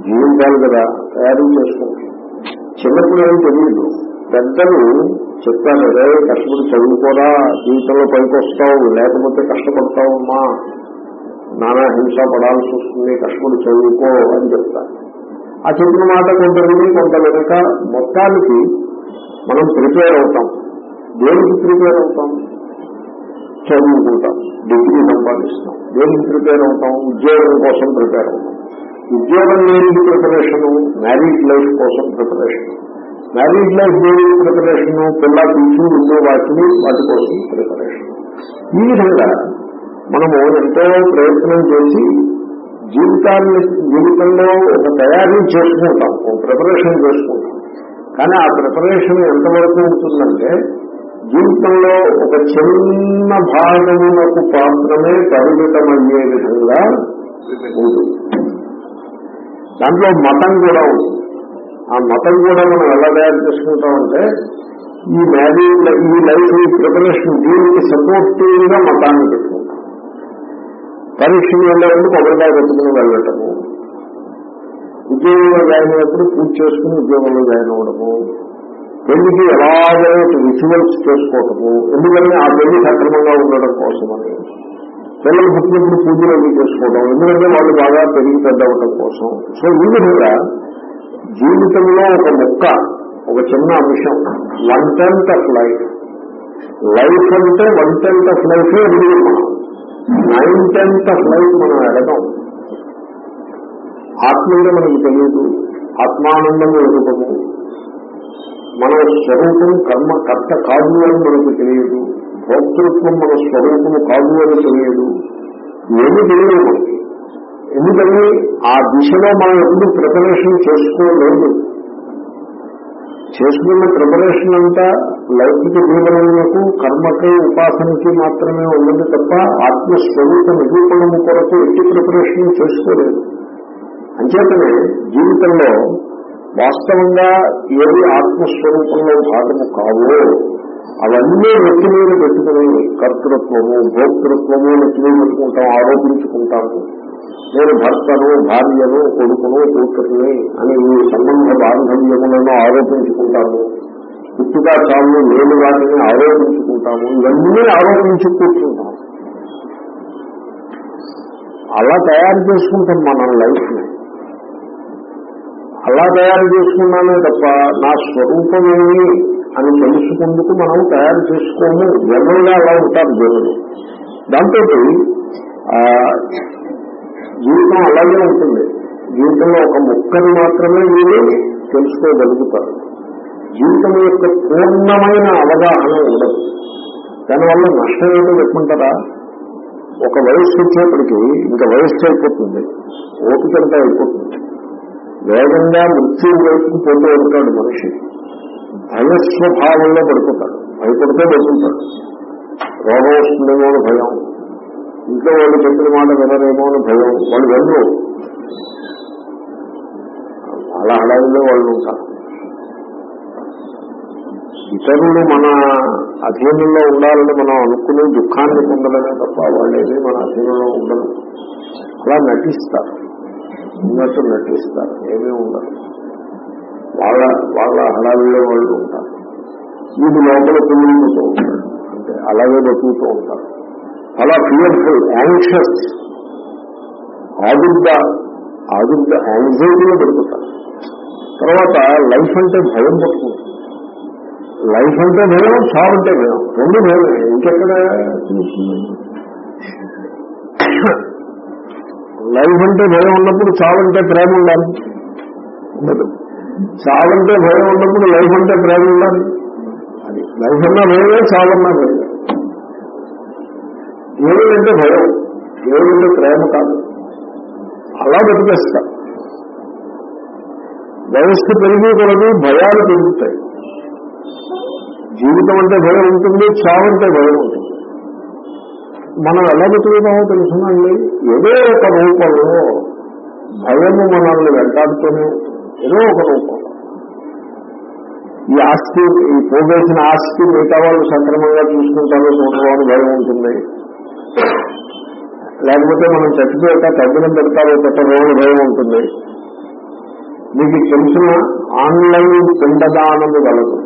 జీవితాలు కదా తయారీ చేసుకుంటాం. చిన్నప్పుడు ఏం తెలియదు. పెద్దలు చెప్తాను అదే కష్టపడి చదువుకోరా జీవితంలో పైకి వస్తావు లేకపోతే కష్టపడతావమ్మా. నానా హింస పడాల్సి వస్తుంది కష్టపడి చదువుకో అని చెప్తారు. ఆ చెప్పిన మాట కొంత విని కొంత వెనుక మొత్తానికి మనం ప్రిపేర్ అవుతాం. దేనికి ప్రిపేర్ అవుతాం? చదువుకుంటాం. డిగ్రీ సంపాదిస్తాం. దేనికి ప్రిపేర్ అవుతాం? ఉద్యోగం కోసం ప్రిపేర్ అవుతాం. ఉద్యోగం లేని ప్రిపరేషన్ మ్యారీడ్ లైఫ్ కోసం ప్రిపరేషన్. మ్యారీడ్ లైఫ్ లేని ప్రిపరేషన్ పిల్ల పిచ్చి ఉండే వాటిని వాటి కోసం ప్రిపరేషన్. ఈ విధంగా మనము ఎంతో ప్రయత్నం చేసి జీవితాన్ని జీవితంలో ఒక తయారీ చేసుకుంటాం. ఒక ప్రిపరేషన్ చేసుకుంటాం. కానీ ఆ ప్రిపరేషన్ ఎంతవరకు ఉంటుందంటే జీవితంలో ఒక చిన్న భాగమునకు మాత్రమే పరిమితమయ్యే విధంగా ఉంటుంది. దాంట్లో మతం కూడా ఉంది. ఆ మతం కూడా మనం ఎలా తయారు చేసుకుంటామంటే ఈ మ్యారేజ్ ఈ లైఫ్ ఈ ప్రిపరేషన్ దీనికి సపోర్టివ్గా మతాన్ని పెట్టుకుంటాం. పరీక్షలు వెళ్ళేటప్పుడు కొబ్బరికాయ పెట్టుకుని వెళ్ళటము? ఉద్యోగంలో జాయిన్ అయినప్పుడు పూజ చేసుకుని ఉద్యోగంలో జాయిన్ అవ్వడము? పెళ్ళికి ఎలాగైతే రిచువల్స్ చేసుకోవటము ఎందుకంటే ఆ పెళ్ళి సక్రమంగా ఉండడం కోసమని పిల్లలు పుట్టినప్పుడు పూజలు అవి చేసుకోవడం ఎందుకంటే వాళ్ళు బాగా పెరిగి పెద్దవటం కోసం. సో ఈ విధంగా జీవితంలో ఒక మొక్క ఒక చిన్న అంశం one tenth of life life అంటే వన్ టెన్త్ ఆఫ్ లైఫ్ ఎదుగు మనం. నైన్ టెన్త్ ఆఫ్ లైఫ్ మనం ఎడగం ఆత్మీయ మనకు తెలియదు. ఆత్మానందం ఎదుగము మన స్వరూపం కర్మ కర్త కాదు అని మనకు తెలియదు. భోక్తృత్వం మన స్వరూపము కాదు అని తెలియదు. ఏమి తెలియదు. ఎందుకని ఆ దిశలో మనం ఎప్పుడు ప్రిపరేషన్ చేసుకోలేదు. చేసుకున్న ప్రిపరేషన్ అంతా లౌకిక జీవనములకు కర్మకి ఉపాసనకి మాత్రమే ఉన్నది తప్ప ఆత్మస్వరూప నిరూపణము కొరకు ఎట్టి ప్రిపరేషన్ చేసుకోలేదు. అంచేతనే జీవితంలో వాస్తవంగా ఏది ఆత్మస్వరూపంలో భాగము కావో అవన్నీ నెత్తి మీద పెట్టుకుని కర్తృత్వము భోక్తృత్వము నెత్తి మీద పెట్టుకుంటాం ఆరోపించుకుంటాము నేను భర్తను భార్యను కొడుకును కూతుర్ని అని ఈ సంబంధ బాంధవ్యములను ఆరోపించుకుంటాము. పుట్టుగా చాలు లేని వాటిని ఆరోపించుకుంటాము. ఇవన్నీ ఆరోపించి కూర్చుంటాం. అలా తయారు చేసుకుంటాం మనం లైఫ్ని అలా తయారు చేసుకున్నామే తప్ప నా స్వరూపమేమి అని తెలుసుకుందుకు మనం తయారు చేసుకోము. జనరల్గా అలా ఉంటారు జనులు. దాంతో జీవితం అలాగే ఉంటుంది. జీవితంలో ఒక ముక్కని మాత్రమే మీరు తెలుసుకోగలుగుతారు. జీవితం యొక్క పూర్ణమైన అవగాహన ఉండదు. దానివల్ల నష్టం ఏంటో చెప్పుకుంటారా? ఒక వయస్సు వచ్చేప్పటికీ ఇంకా వయస్సు అయిపోతుంది. ఓపికంతా అయిపోతుంది. వేగంగా మృత్యువు వైపుకు పోతూ ఉంటాడు మనిషి. భయస్వభావంలో పడిపోతాడు భయపడితే పడుకుంటాడు రోగం వస్తుందేమో అని భయం. ఇంట్లో వాళ్ళు చెప్పిన మాట వినరేమో అని భయం. వాళ్ళు వెళ్ళరు అలా హడావిలో వాళ్ళు ఉంటారు. ఇతరులు మన అధీనంలో ఉండాలని మనం అనుకుని దుఃఖాన్ని పొందడమే తప్ప వాళ్ళేది మన అధీనంలో ఉండదు అలా నటిస్తారు. ఉన్నట్టు నటిస్తారు. ఏమీ ఉండదు. వాళ్ళ వాళ్ళ హడావిలో వాళ్ళు ఉంటారు. వీటి లోపల పిల్లలతో ఉంటారు. అంటే అలాగే బతుకుతూ ఉంటారు. చాలా ఫియర్ఫుల్ యాంగ్షియస్ ఆదుర్ద ఆదుర్ద యాంగ్జైటీలో పడుకుంటారు తర్వాత లైఫ్ అంటే భయం పట్టుకుంటుంది లైఫ్ అంటే భయం సార్ అంటే భయం. రెండు భయం ఇంకెక్కడ? లైఫ్ అంటే భయం ఉన్నప్పుడు చావంటే ప్రేమ ఉండాలి. చావంటే భయం ఉన్నప్పుడు లైఫ్ అంటే ప్రేమ ఉండాలి. అది లైఫ్ అన్నా భయమే చావన్నా భయం. దేవుడంటే భయం? దేవుడంటే ప్రేమ కాదు. అలా బతికేస్తా. వయస్సు పెరిగి కొలది భయాలు పెరుగుతాయి. జీవితం అంటే భయం ఉంటుంది చావంటే భయం ఉంటుంది. మనం ఎలా బతుకుతామో తెలుసునండి. ఏదో ఒక రూపంలో భయము మనల్ని వెంటాడుతూనే ఏదో ఒక రూపం. ఈ ఆస్తి ఈ పోగేసిన ఆస్తి మిగతా వాళ్ళు సక్రమంగా చూసుకుంటారో చూడడం భయం ఉంటుంది. లేకపోతే మనం చచ్చిపోయాక తగ్గిన పెడతారో పెట్టరో భయం ఉంటుంది. మీకు తెలిసిన ఆన్లైన్ పిండదానము కలదు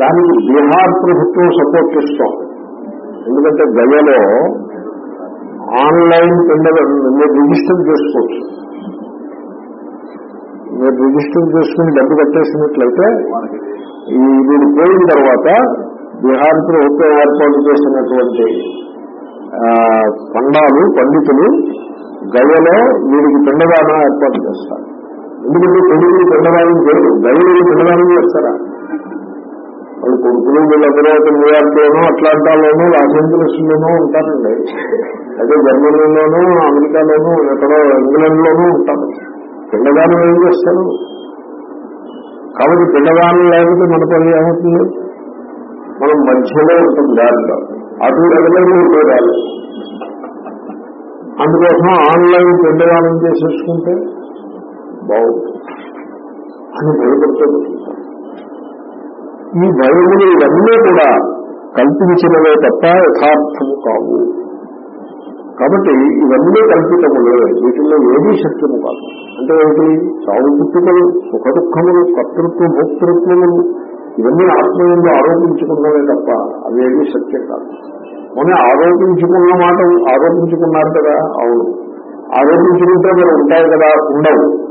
దానికి బీహార్ ప్రభుత్వం సపోర్ట్ ఇస్తాం ఎందుకంటే గయలో ఆన్లైన్ పిండదానం మీరు రిజిస్టర్ చేసుకోవచ్చు. మీరు రిజిస్టర్ చేసుకుని డబ్బు కట్టేసినట్లయితే ఈ వీడు పోయిన తర్వాత బీహార్ ప్రభుత్వం ఏర్పాటు చేసినటువంటి పండాలు పండితులు గయలో వీడికి పిండదానం ఏర్పాటు చేస్తారు. ఎందుకంటే తెలుగు పిండదానం చేయరు. గయలు పిండదానం చేస్తారా? వాళ్ళు కొడుకులు వీళ్ళందరూ న్యూయార్క్లోనూ అట్లాంటాలోనూ లాస్ ఏంజలస్లోనూ ఉంటారండి. అదే జర్మనీలోనూ అమెరికాలోనూ ఎక్కడో ఇంగ్లాండ్లోనూ ఉంటారు. పిండదానం ఏం చేస్తారు? కాబట్టి పిల్లగాను లేకపోతే మన పని ఏమవుతుంది? మనం మధ్యలో ఉంటాం దారిలో అటు వెళ్ళలేదు ఇటు రాలేదు అందుకోసం ఆన్లైన్ పెండగానం చేసేసుకుంటే బాగుంటుంది. అని భయపడుతూ ఈ భయములు ఇవన్నీ కూడా కల్పించినవే తప్ప యథార్థము కావు. కాబట్టి ఇవన్నీ కల్పితములే వీటిల్లో ఏదీ సత్యము కాదు. అంటే ఏంటి చావు పుట్టుకలు సుఖ దుఃఖములు కర్తృత్వ భోక్తృత్వములు ఇవన్నీ ఆత్మయంలో ఆరోపించుకున్నవే తప్ప అవేమీ సత్యం కాదు. మన ఆరోపించుకున్న మాట ఆరోపించుకున్నారు కదా? అవును. ఆరోపించుకుంటే మరి ఉంటాయి కదా? ఉండవు.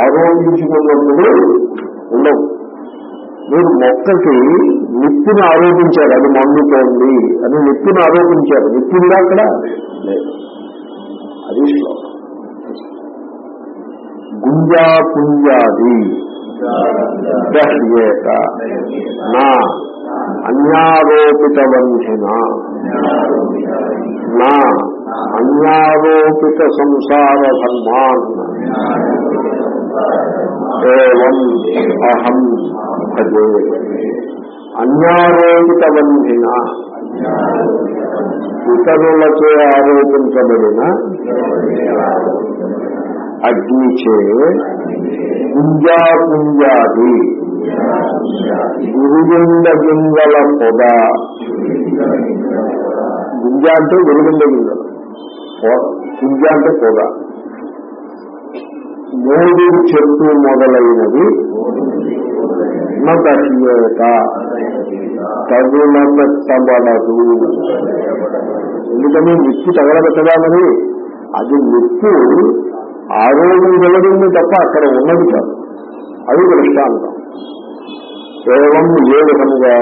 ఆరోపించుకున్నప్పుడు ఉండవు. మీరు మొక్కకి నిప్పుని ఆరోపించారు అది మండుతోంది అని నిప్పుని ఆరోపించారు. నిప్పుందా అక్కడ? లేదు. అది శ్లోకం. గుంజా పుంజాది. దహ్యేత. నా. అన్యారోపిత బంధిన నా. అన్యారోపిత సంసార ధర్మాన్ ఏవం అహం భజే. అన్యారోపితబంధిన ఇతరులచే ఆరోపించబడిన అగ్నిచే గుంజా పుంజాది గురుగుండ గింజల పొద గుంజ అంటే గురుగుండ గింజలు పొ- గుంజ అంటే పొద మోడి చెట్టు మొదలైనవి నదహ్యేత తగుల పెట్టబడదు ఎందుకని నిప్పు తగలబెట్టదా మరి? అది నిప్పు ఆరోగ్యం తప్ప అక్కడ ఉన్నది కాదు. అది దృష్టాంతం. కేవలం ఏ విధముగా?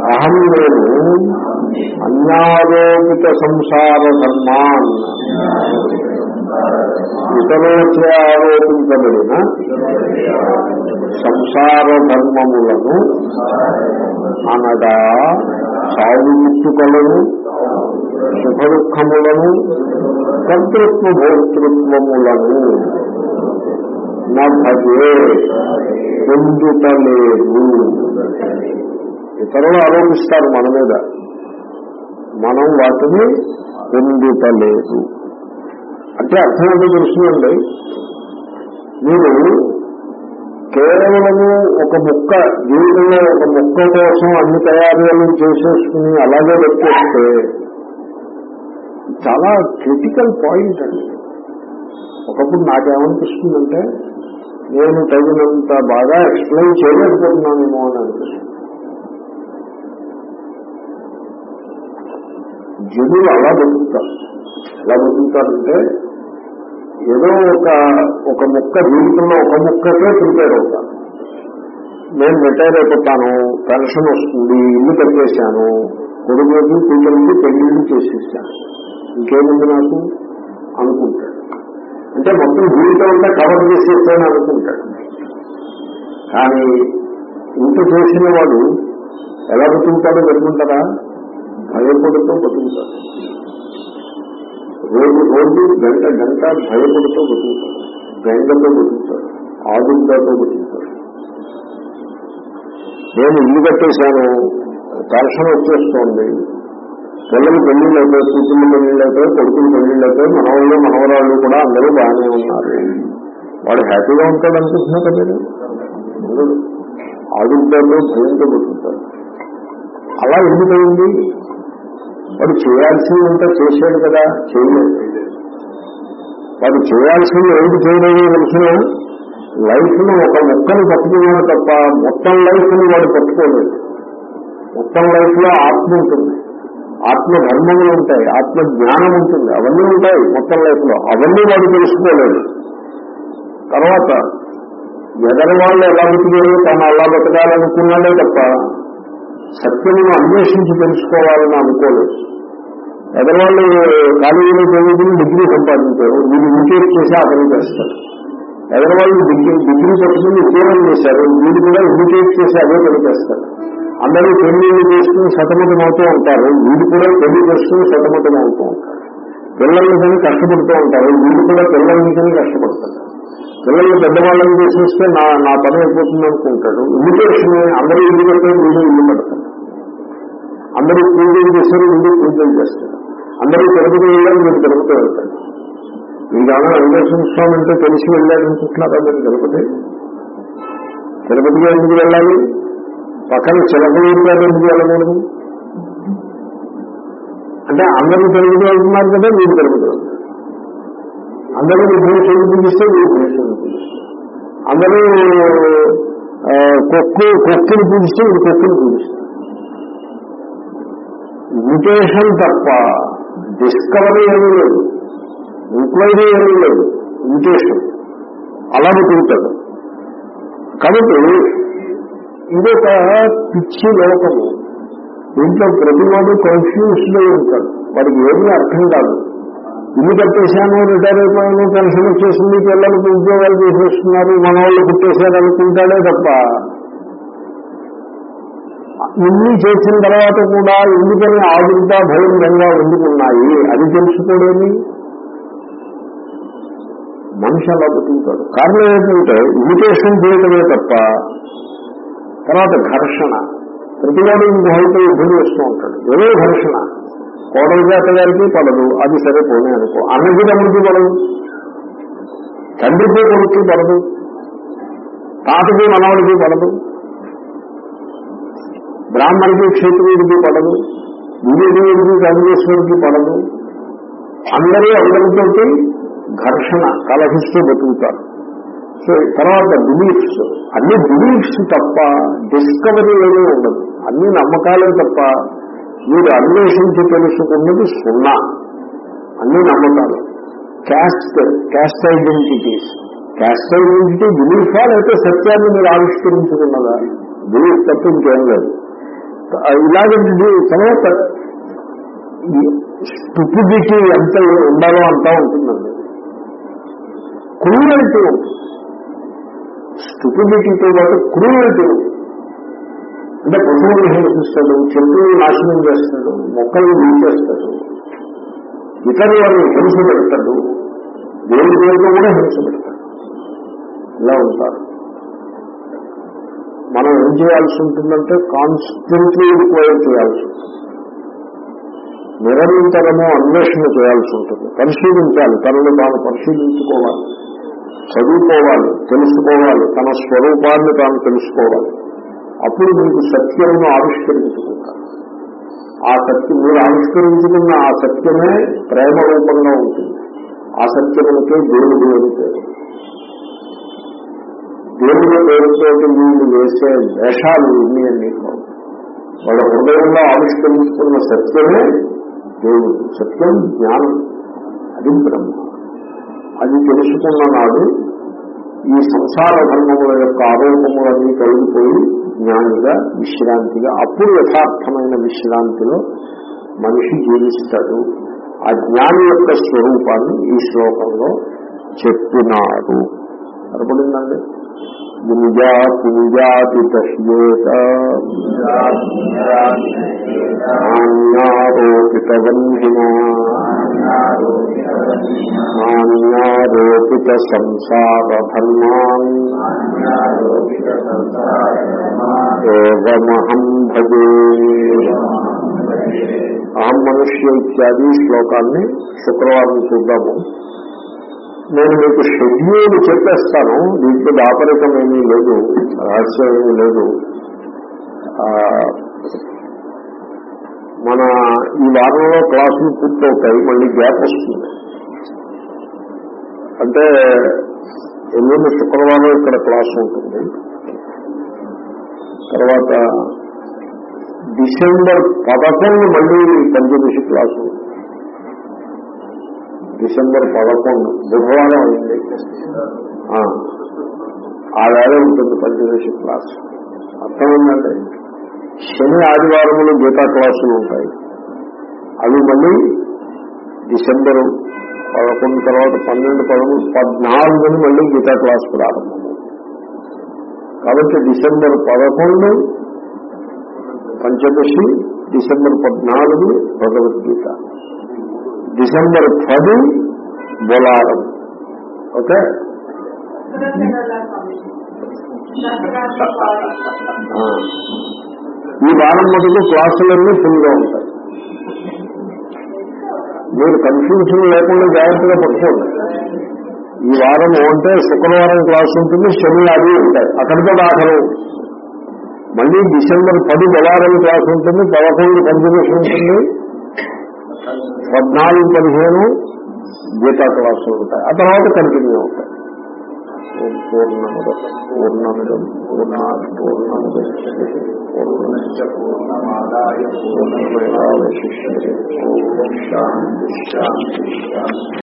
అహం నేను అన్యారోపిత సంసార ధర్మాన్. ఇతరులచే ఆరోపించబడిన సంసార ధర్మములను అనగా సాగు ముట్టుకలను సుఖ దుఃఖములను కర్తృత్వ భోక్తృత్వములను నా పొందుతలేదు ఇతరులు ఆరోపిస్తారు మన మీద. మనం వాటిని పొందుతలేదు అంటే అర్థం ఏంటో తెలుస్తుందండి మీరు కేవలము ఒక ముక్క జీవితంలో ఒక ముక్క కోసం అన్ని తయారీలను చేసేసుకుని అలాగే వచ్చేస్తే చాలా క్రిటికల్ పాయింట్ అండి. ఒకప్పుడు నాకేమనిపిస్తుందంటే నేను తగినంత బాగా ఎక్స్ప్లెయిన్ చేయలేకపోతున్నానేమో అని అనిపిస్తుంది. జనులు అలా బతుకుతారు. ఎలా బతుకుతారంటే ఏదో ఒక ఒక ముక్క జీవితంలో ఒక ముక్కకే ప్రిపేర్ అవుతాను నేను రిటైర్ అయిపోతాను పెన్షన్ వస్తుంది ఇల్లు కట్టేశాను కొడుకులకి కూతురికి పెళ్ళిళ్ళు చేసేసాను ఇంకేముంది నాకు? అనుకుంటాడు. అంటే మొత్తం జీవితం అంతా కవర్ చేసేస్తాను అనుకుంటాడు. కానీ ఇంత చేసిన వాడు ఎలా బతుకుతాడో పెట్టుకుంటారా భయపడుతూ బతుకుతాడు. రోజు రోజు గంట గంట భయపడుతూ బతుకుతాడు బెంగతో బతుకుతాడు ఆదుర్దాతో బతుకుతాడు నేను ఇల్లు కట్టేశాను. కర్షణ వచ్చేస్తోంది. పిల్లలు పెళ్ళిళ్ళు అయిపోయి కూతుళ్ళు పెళ్ళిళ్ళు అయిపోయి కొడుకులు పెళ్ళిళ్ళు అయిపోయి మనవాళ్ళు మనవరాళ్ళు కూడా అందరూ బాగానే ఉన్నారు. వాడు హ్యాపీగా ఉంటాడు అనుకుంటున్నా కదా నేను ఉండడు. ఆదుర్దాతో భయంతో బతుకుతాడు అలా ఎందుకైంది వాడు ఉంటే చేశాడు కదా చేయలేదు. వాడు చేయాల్సింది ఏంటి చేయలేదు మనుషులు లైఫ్ను ఒక ముక్కను పట్టుకున్నాడు తప్ప మొత్తం లైఫ్ని వాడు పట్టుకోలేదు. మొత్తం లైఫ్లో ఆత్మ ఉంటుంది. ఆత్మ ధర్మములు ఉంటాయి ఆత్మ జ్ఞానం ఉంటుంది. అవన్నీ ఉంటాయి మొత్తం లైఫ్లో అవన్నీ వాడు తెలుసుకోలేదు. తర్వాత ఎదరి వాళ్ళు ఎలా బతికారు తను అలా బతకాలనుకున్నాడే తప్ప సత్యమును అన్వేషించి తెలుసుకోవాలని అనుకోలేదు. ఎదరవాళ్ళు కాలేజీలో చదువుకుని డిగ్రీ సంపాదించారు వీళ్ళు. ఇంకేట్ చేసి ఆ పని చేస్తారు ఎదరవాళ్ళు డిగ్రీ డిగ్రీ చదువుకుని ఉద్యోగం చేశారు. వీళ్ళు కూడా ఇండికేట్ చేసి అదే పని చేస్తారు. అందరూ పెళ్ళిళ్ళు చేసుకుని సతమతం అవుతూ ఉంటారు. వీళ్ళు కూడా పెళ్ళి చేసుకుని సతమతం అవుతూ ఉంటారు. పిల్లల్ని కానీ కష్టపడుతూ ఉంటారు. వీళ్ళు కూడా పిల్లల్ని కానీ కష్టపడతారు. పిల్లల్ని పెద్దవాళ్ళని చేసేస్తే నా నా పని అయిపోతుంది అనుకుంటాడు ఇండికేషన్ అందరూ ఇల్లు కట్టారు వీళ్ళు ఇల్లు కడతారు అందరూ పూజలు చేస్తారు ముందు పూజలు చేస్తారు. అందరూ తిరుపతి వెళ్ళారు మీరు తిరుపతి వెళ్తారు మీకు ఏమైనా వెంకటేశ్వర స్వామి అంటే తెలిసి వెళ్ళాలనుకుంటున్నారా మీరు తిరుపతి? తిరుపతికి ఎందుకు వెళ్ళాలి? పక్కన చిలకలూరు గారు ఎందుకు వెళ్ళకూడదు? అంటే అందరూ తిరుపతి వెళ్తున్నారు కదా మీరు తిరుపతి వెళ్తారు. అందరూ భూషణ్ పూజిస్తే మీరు భూషణ్ అందరూ ఆ, కొక్కు కొక్కుని పూజిస్తే మీరు కొక్కుని పూజిస్తారు. ఇమిటేషన్ తప్ప డిస్కవరీ ఏమీ లేదు. ఎంక్వైరీ ఏమీ లేదు. ఇమిటేషన్. అలా బతుకుతాడు కాబట్టి ఇదొక పిచ్చి లోకము. దీంట్లో ప్రతివాడు కన్ఫ్యూజ్డ్ అయి ఉంటాడు. వాడికి ఏమీ అర్థం కాదు. ఇల్లు కట్టేశాను రిటైర్ అయిపోయాను పెన్షన్ వచ్చేసింది పిల్లలకు ఉద్యోగాలు చేసేస్తున్నారు మన వాళ్ళు పుట్టేశారు అనుకుంటాడే తప్ప ఇన్ని చేసిన తర్వాత కూడా ఎందుకని ఆదుర్దా భయంగా ఎందుకున్నాయి అది తెలుసుకోలేని మనిషి అలా బతుకుతాడు. కారణం ఏంటంటే ఇమిటేషన్ చేయటమే తప్ప తర్వాత ఘర్షణ. ప్రతివాడు ఇంకోహైతే యుద్ధం చేస్తూ ఉంటాడు. ఏదో ఘర్షణ. కోడలి జాత గారికి పడదు. అది సరే పోనీ అనుకో. అన్నకి తమ్ముడికి పడదు. తండ్రికి కొడుకు పడదు. తాతకి మనవాడికి పడదు. బ్రాహ్మణికి క్షేత్రుడికి పడదు విజయుడికి కాంగ్రెస్కి పడదు. అందరూ అందరితోటి ఘర్షణ కలహిస్తూ బతుకుతారు. సో తర్వాత బిలీఫ్స్ అన్ని బిలీఫ్స్ తప్ప డిస్కవరీ ఏమీ ఉండదు. అన్ని నమ్మకాలే తప్ప మీరు అన్వేషించి తెలుసుకున్నది సున్నా. అన్ని నమ్మకాలు. Caste caste identities caste identity బిలీఫా లేకపోతే సత్యాన్ని మీరు ఆవిష్కరించుకున్నదా? బిలీఫ్ తప్ప ఇంకేం లేదు. ఇలాగంటి తర్వాత స్టుపిడిటీ ఎంత ఉండాలో అంతా ఉంటుందండి. క్రూరల్టీ స్టుపిడిటీతో పాటు క్రూరల్టీ అంటే పశువులను హింసిస్తాడు చెట్టుని నాశనం చేస్తాడు మొక్కల్ని తీసేస్తాడు ఇతరులను హింస పెడతాడు దేవుడి పేరుతో కూడా హింస పెడతాడు. ఇలా ఉంటారు. మనం ఏం చేయాల్సి ఉంటుందంటే కాన్స్టెంట్లీ రిక్వైర్ చేయాల్సి ఉంటుంది. నిరంతరము అన్వేషణ చేయాల్సి ఉంటుంది. పరిశీలించాలి. తనను తాను పరిశీలించుకోవాలి. చదువుకోవాలి. తెలుసుకోవాలి. తన స్వరూపాన్ని తాను తెలుసుకోవాలి. అప్పుడు మీకు సత్యమును ఆవిష్కరించుకుంటారు. ఆ సత్యం మీరు ఆవిష్కరించుకున్న ఆ సత్యమే ప్రేమ రూపంగా ఉంటుంది. ఆ సత్యములకే దేవుడు అని పేరు. దేవుని పేరుతోటి వీళ్ళు వేసే వేషాలు ఇన్ని అన్ని వాళ్ళ హృదయంలో ఆవిష్కరించుకున్న సత్యమే దేవుడు. సత్యం జ్ఞానం. అది బ్రహ్మ. అది తెలుసుకున్న నాడు ఈ సంసార ధర్మముల యొక్క ఆరోపములన్నీ కలిగిపోయి జ్ఞానిగా విశ్రాంతిగా అప్పుడు యథార్థమైన విశ్రాంతిలో మనిషి జీవిస్తాడు. ఆ జ్ఞాని యొక్క స్వరూపాన్ని ఈ శ్లోకంలో చెప్పినాడు. సరిపడిందండి గుంజా పుంజాతి తస్యేత నాణ్యారోపిత వన్హినా నాణ్యారోపిత సంసార ధర్మాన్ ఏవమహం భజే అహం మనుష్య ఇత్యాది శ్లోకాన్ని శుక్రవారం చూద్దాము నేను మీకు షెడ్యూల్ చెప్పేస్తాను. దీంట్లో దాపరికం ఏమీ లేదు. రహస్యం ఏమీ లేదు మన ఈ వారంలో క్లాసులు పూర్తవుతాయి. మళ్ళీ గ్యాప్ వస్తుంది. అంటే ఎల్లుండి శుక్రవారం ఇక్కడ క్లాస్ ఉంటుంది. తర్వాత డిసెంబర్ పదకొండు మళ్ళీ పంచదశి క్లాసు డిసెంబర్ పదకొండు బుధవారం అయింది. ఆ, వేళ ఉంటుంది పంచదశి క్లాస్. అర్థమైందండి శని ఆదివారములు గీతా క్లాసులు ఉంటాయి. అవి మళ్ళీ డిసెంబర్ పదకొండు తర్వాత పన్నెండు పదమూడు పద్నాలుగుని మళ్ళీ గీతా క్లాస్ ప్రారంభం కాబట్టి డిసెంబర్ పదకొండు పంచదశి డిసెంబర్ పద్నాలుగు భగవద్గీత. డిసెంబర్ పది బొలారం. ఓకే. ఈ వారం మటుకు క్లాసులన్నీ ఫుల్గా ఉంటాయి. మీరు కన్ఫ్యూజన్ లేకుండా జాగ్రత్తగా పట్టుకోండి. ఈ వారం అంటే శుక్రవారం క్లాస్ ఉంటుంది శని అది ఉంటాయి. అక్కడితో ఆఖరు. మళ్ళీ డిసెంబర్ పది బొలారం క్లాస్ ఉంటుంది పదకొండు కంటిన్యూషన్ ఉంటుంది. పద్నాలుగు పదిహేను గీతా క్లాసులు ఉంటాయి. ఆ తర్వాత కంటిన్యూ అవుతాయి. పూర్ణముద పూర్ణమిదం పూర్ణా పూర్ణముదశ్యతే పూర్ణశ్చ పూర్ణమాదాయ పూర్ణమేవాశిష్యతే ఓం శాంతి శాంతి శాంతి